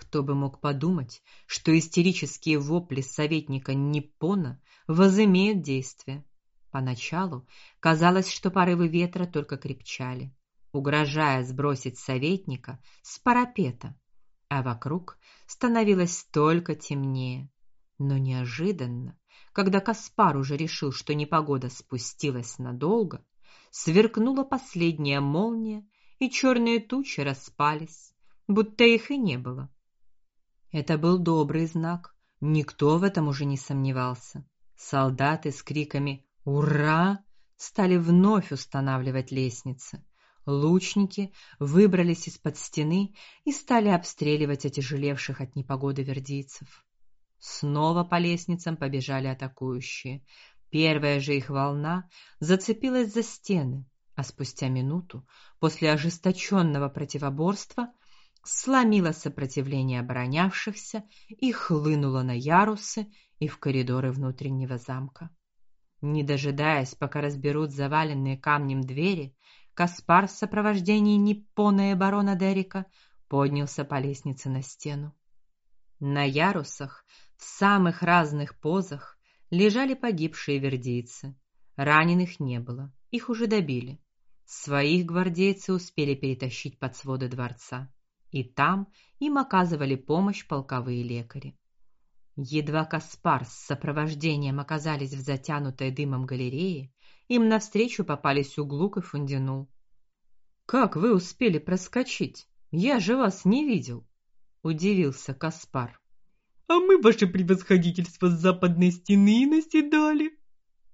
Кто бы мог подумать, что истерические вопли советника Ниппона возымеют действие. Поначалу казалось, что порывы ветра только крепчали, угрожая сбросить советника с парапета, а вокруг становилось только темнее. Но неожиданно, когда Каспар уже решил, что непогода спустилась надолго, сверкнула последняя молния, и черные тучи распались, будто их и не было. Это был добрый знак. Никто в этом уже не сомневался. Солдаты с криками «Ура!» стали вновь устанавливать лестницы. Лучники выбрались из-под стены и стали обстреливать отяжелевших от непогоды вердийцев. Снова по лестницам побежали атакующие. Первая же их волна зацепилась за стены, а спустя минуту, после ожесточенного противоборства, сломила сопротивление оборонявшихся и хлынула на ярусы и в коридоры внутреннего замка. Не дожидаясь, пока разберут заваленные камнем двери, Каспар в сопровождении Ниппона и барона Дерика поднялся по лестнице на стену. На ярусах, в самых разных позах, лежали погибшие вердийцы. Раненых не было, их уже добили. Своих гвардейцы успели перетащить под своды дворца и там им оказывали помощь полковые лекари. Едва Каспар с сопровождением оказались в затянутой дымом галерее, им навстречу попались Углук и Фундинул. Как вы успели проскочить? Я же вас не видел, удивился Каспар. А мы ваше превосходительство с западной стены наседали,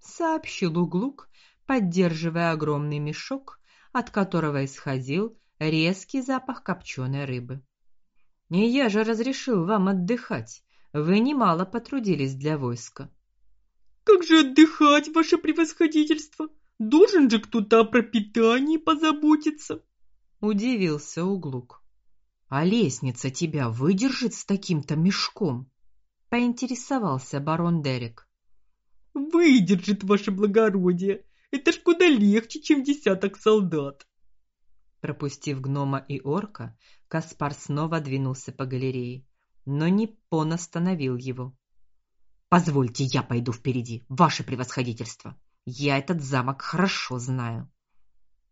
сообщил Углук, поддерживая огромный мешок, от которого исходил резкий запах копченой рыбы. Не я же разрешил вам отдыхать. Вы немало потрудились для войска. Как же отдыхать, ваше превосходительство? Должен же кто-то о пропитании позаботиться. Удивился Углук. А лестница тебя выдержит с таким-то мешком? Поинтересовался барон Дерек. Выдержит, ваше благородие. Это ж куда легче, чем десяток солдат. Пропустив гнома и орка, Каспар снова двинулся по галерее, но Ниппон остановил его. Позвольте, я пойду впереди, ваше превосходительство. Я этот замок хорошо знаю.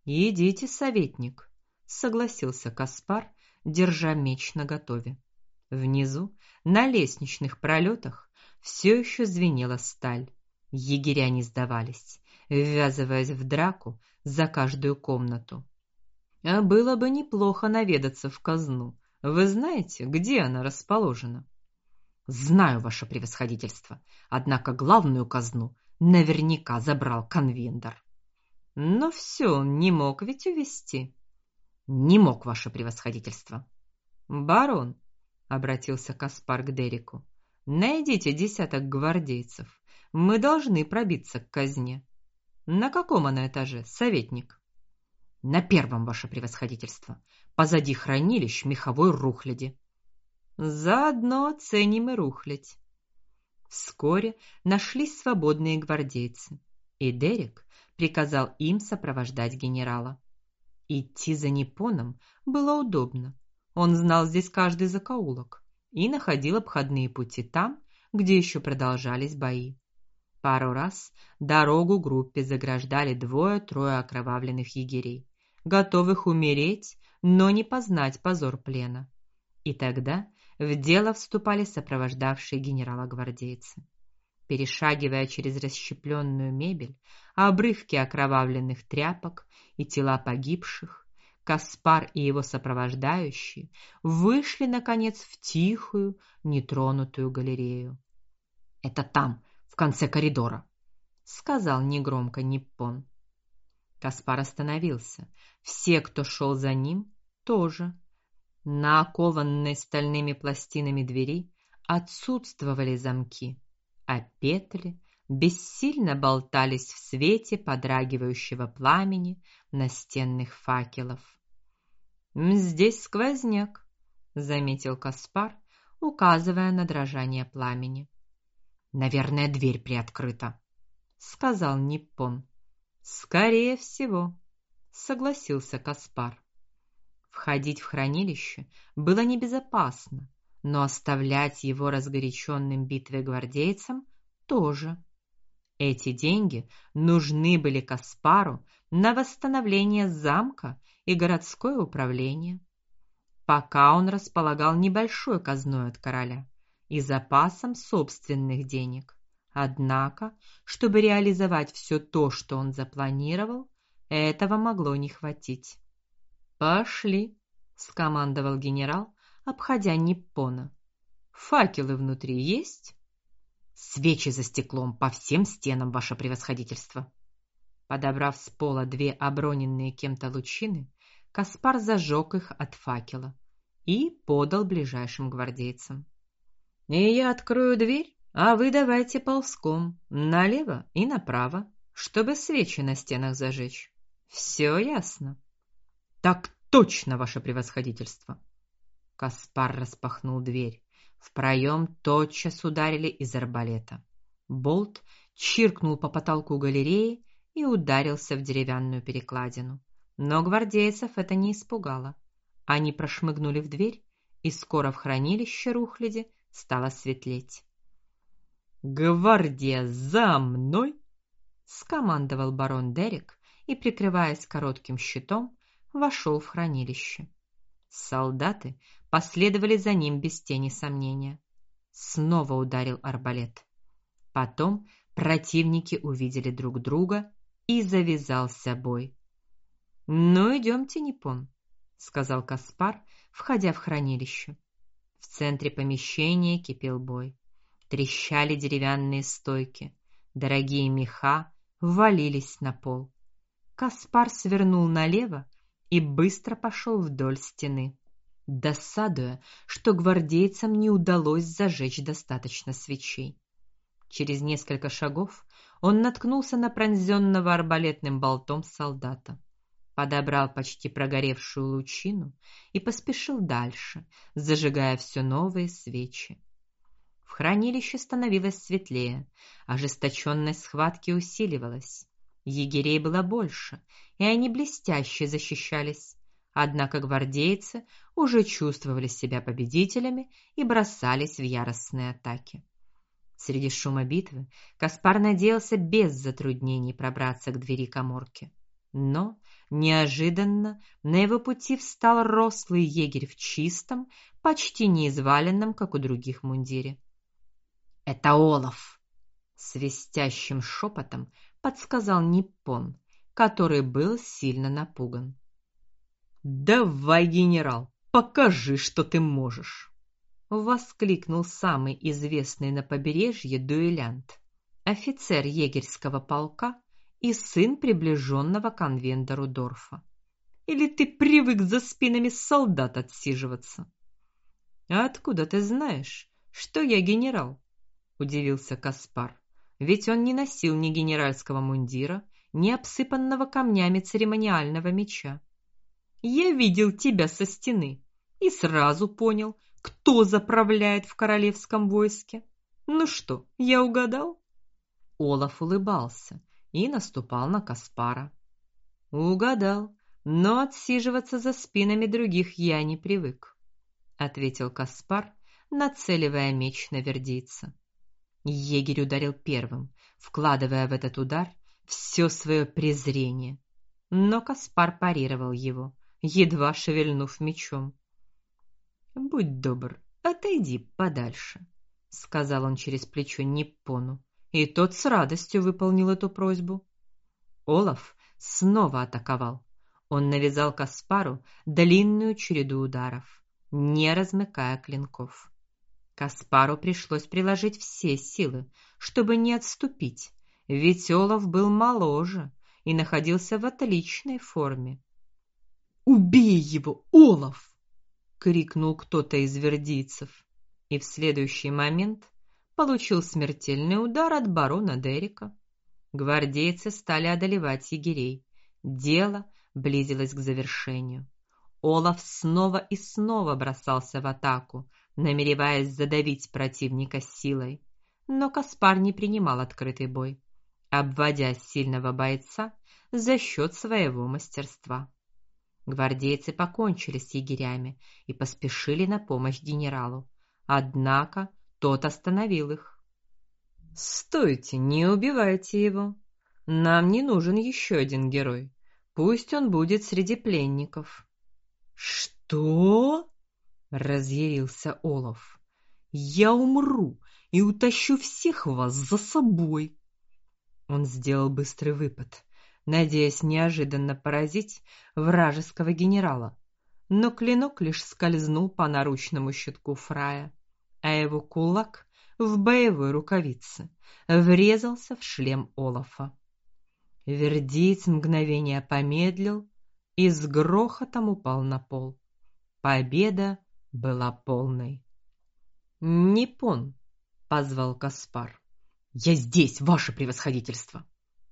Идите, советник, согласился Каспар, держа меч наготове. Внизу, на лестничных пролетах, все еще звенела сталь. Егеря не сдавались, ввязываясь в драку за каждую комнату. А было бы неплохо наведаться в казну. Вы знаете, где она расположена? Знаю, ваше превосходительство. Однако главную казну наверняка забрал конвендор. Но все он не мог ведь увести. Не мог, ваше превосходительство. Барон, обратился Каспар к Дереку. Найдите десяток гвардейцев. Мы должны пробиться к казне. На каком она этаже, советник? На первом, ваше превосходительство, позади хранилищ меховой рухляди. Заодно оценим и рухлядь. Вскоре нашлись свободные гвардейцы, и Дерек приказал им сопровождать генерала. Идти за Непоном было удобно. Он знал здесь каждый закоулок и находил обходные пути там, где еще продолжались бои. Пару раз дорогу группе заграждали двое-трое окровавленных егерей готовых умереть, но не познать позор плена. И тогда в дело вступали сопровождавшие генерала гвардейцы. Перешагивая через расщепленную мебель, обрывки окровавленных тряпок и тела погибших, Каспар и его сопровождающие вышли наконец в тихую, нетронутую галерею. Это там, в конце коридора, сказал негромко Ниппон. Каспар остановился. Все, кто шел за ним, тоже. На окованной стальными пластинами двери отсутствовали замки, а петли бессильно болтались в свете подрагивающего пламени настенных факелов. Здесь сквозняк, заметил Каспар, указывая на дрожание пламени. Наверное, дверь приоткрыта, сказал Ниппон. Скорее всего, согласился Каспар. Входить в хранилище было небезопасно, но оставлять его разгоряченным битвой гвардейцам тоже. Эти деньги нужны были Каспару на восстановление замка и городское управление. Пока он располагал небольшой казной от короля и запасом собственных денег. Однако, чтобы реализовать все то, что он запланировал, этого могло не хватить. Пошли, скомандовал генерал, обходя Ниппона. Факелы внутри есть? Свечи за стеклом по всем стенам, ваше превосходительство. Подобрав с пола две оброненные кем-то лучины, Каспар зажег их от факела и подал ближайшим гвардейцам. "И я открою дверь, а вы давайте ползком налево и направо, чтобы свечи на стенах зажечь. Все ясно?" "Так точно, ваше превосходительство". Каспар распахнул дверь. В проем тотчас ударили из арбалета. Болт чиркнул по потолку галереи и ударился в деревянную перекладину. Но гвардейцев это не испугало. Они прошмыгнули в дверь, и скоро в хранилище Рухляди стало светлеть. "Гвардия за мной!" скомандовал барон Дерек и, прикрываясь коротким щитом, вошел в хранилище. Солдаты последовали за ним без тени сомнения. Снова ударил арбалет. Потом противники увидели друг друга и завязался бой. "Ну, идемте, Непон", сказал Каспар, входя в хранилище. В центре помещения кипел бой. Трещали деревянные стойки, дорогие меха валились на пол. Каспар свернул налево и быстро пошел вдоль стены, досадуя, что гвардейцам не удалось зажечь достаточно свечей. Через несколько шагов он наткнулся на пронзенного арбалетным болтом солдата. Подобрал почти прогоревшую лучину и поспешил дальше, зажигая все новые свечи. В хранилище становилось светлее, ожесточенность схватки усиливалась. Егерей было больше, и они блестяще защищались. Однако гвардейцы уже чувствовали себя победителями и бросались в яростные атаки. Среди шума битвы Каспар надеялся без затруднений пробраться к двери каморки. Но неожиданно на его пути встал рослый егерь в чистом, почти не изваленном, как у других мундире. Это Олаф, свистящим шепотом подсказал Ниппон, который был сильно напуган. Давай, генерал, покажи, что ты можешь воскликнул самый известный на побережье дуэлянт, офицер егерского полка и сын приближенного к конвендору Дорфа. Или ты привык за спинами солдат отсиживаться? А откуда ты знаешь, что я генерал? Удивился Каспар. Ведь он не носил ни генеральского мундира, ни обсыпанного камнями церемониального меча. Я видел тебя со стены и сразу понял, кто заправляет в королевском войске. Ну что, я угадал? Олаф улыбался и наступал на Каспара. Угадал, но отсиживаться за спинами других я не привык, ответил Каспар, нацеливая меч на вердийца. Егерь ударил первым, вкладывая в этот удар все свое презрение. Но Каспар парировал его, едва шевельнув мечом. Будь добр, отойди подальше, сказал он через плечо Ниппону, и тот с радостью выполнил эту просьбу. Олаф снова атаковал. Он навязал Каспару длинную череду ударов, не размыкая клинков. Каспару пришлось приложить все силы, чтобы не отступить, ведь Олаф был моложе и находился в отличной форме. Убей его, Олаф! крикнул кто-то из вердийцев, и в следующий момент получил смертельный удар от барона Дерека. Гвардейцы стали одолевать егерей. Дело близилось к завершению. Олаф снова и снова бросался в атаку, намереваясь задавить противника силой, но Каспар не принимал открытый бой, обводя сильного бойца за счет своего мастерства. Гвардейцы покончили с егерями и поспешили на помощь генералу. Однако тот остановил их. Стойте, не убивайте его. Нам не нужен еще один герой. Пусть он будет среди пленников. Что? Разъярился Олаф. Я умру и утащу всех вас за собой. Он сделал быстрый выпад, надеясь неожиданно поразить вражеского генерала, но клинок лишь скользнул по наручному щитку Фрая, а его кулак в боевой рукавице врезался в шлем Олафа. Вердиц мгновение помедлил и с грохотом упал на пол. Победа была полной. "Непон", позвал Каспар. "Я здесь, ваше превосходительство".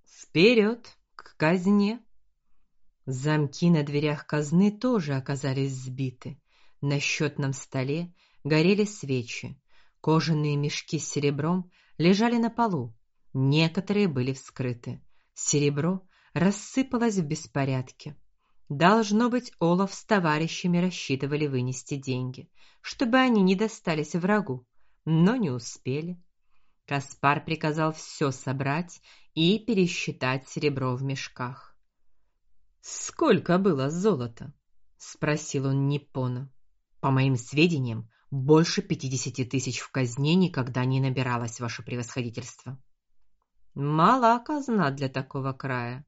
Вперед к казне. Замки на дверях казны тоже оказались сбиты. На счетном столе горели свечи. Кожаные мешки с серебром лежали на полу. Некоторые были вскрыты. Серебро рассыпалось в беспорядке. Должно быть, Олаф с товарищами рассчитывали вынести деньги, чтобы они не достались врагу, но не успели. Каспар приказал все собрать и пересчитать серебро в мешках. Сколько было золота? спросил он Ниппона. По моим сведениям, больше пятидесяти тысяч в казне никогда не набиралось, ваше превосходительство. Мала казна для такого края,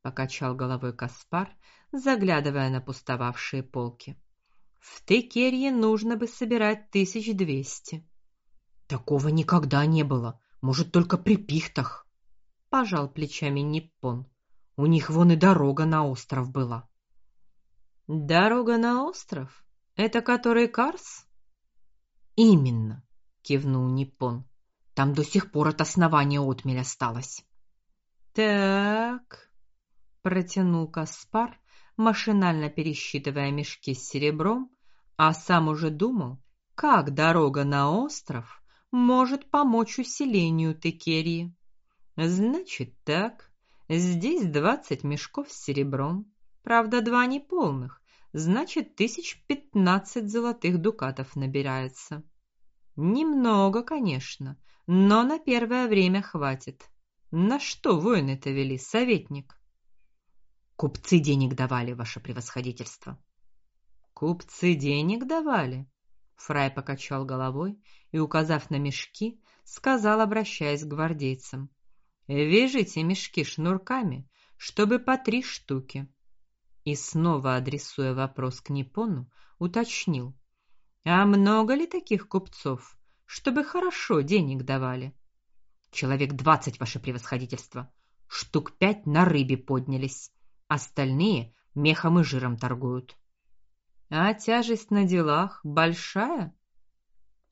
покачал головой Каспар, заглядывая на пустовавшие полки. В Текерье нужно бы собирать тысяч двести. Такого никогда не было, может, только при пихтах. Пожал плечами Ниппон. У них вон и дорога на остров была. Дорога на остров? Это который Карс? Именно, кивнул Ниппон. Там до сих пор от основания отмель осталось. Так, протянул Каспар, машинально пересчитывая мешки с серебром, а сам уже думал, как дорога на остров может помочь усилению Текерии. Значит так, здесь двадцать мешков с серебром, правда, два неполных, значит, тысяч пятнадцать золотых дукатов набирается. Немного, конечно, но на первое время хватит. На что воины-то вели, советник? Купцы денег давали, ваше превосходительство. Купцы денег давали? Фрай покачал головой и, указав на мешки, сказал, обращаясь к гвардейцам: "Вяжите мешки шнурками, чтобы по три штуки". И снова адресуя вопрос к Нипону, уточнил: "А много ли таких купцов, чтобы хорошо денег давали. Человек двадцать, ваше превосходительство. Штук пять на рыбе поднялись, остальные мехом и жиром торгуют. А тяжесть на делах большая?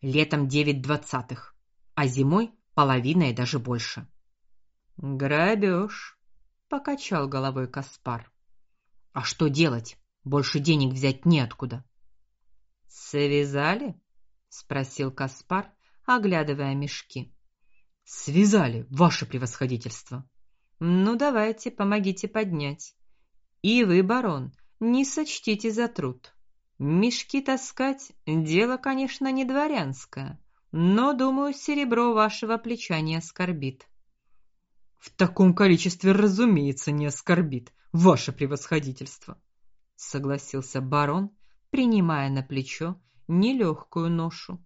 Летом девять двадцатых, а зимой половина и даже больше. Грабеж, покачал головой Каспар. А что делать? Больше денег взять неоткуда. Связали? спросил Каспар, оглядывая мешки. Связали, ваше превосходительство. Ну давайте, помогите поднять. И вы, барон, не сочтите за труд. Мешки таскать дело, конечно, не дворянское, но, думаю, серебро вашего плеча не оскорбит. В таком количестве, разумеется, не оскорбит, ваше превосходительство, согласился барон, принимая на плечо нелегкую ношу.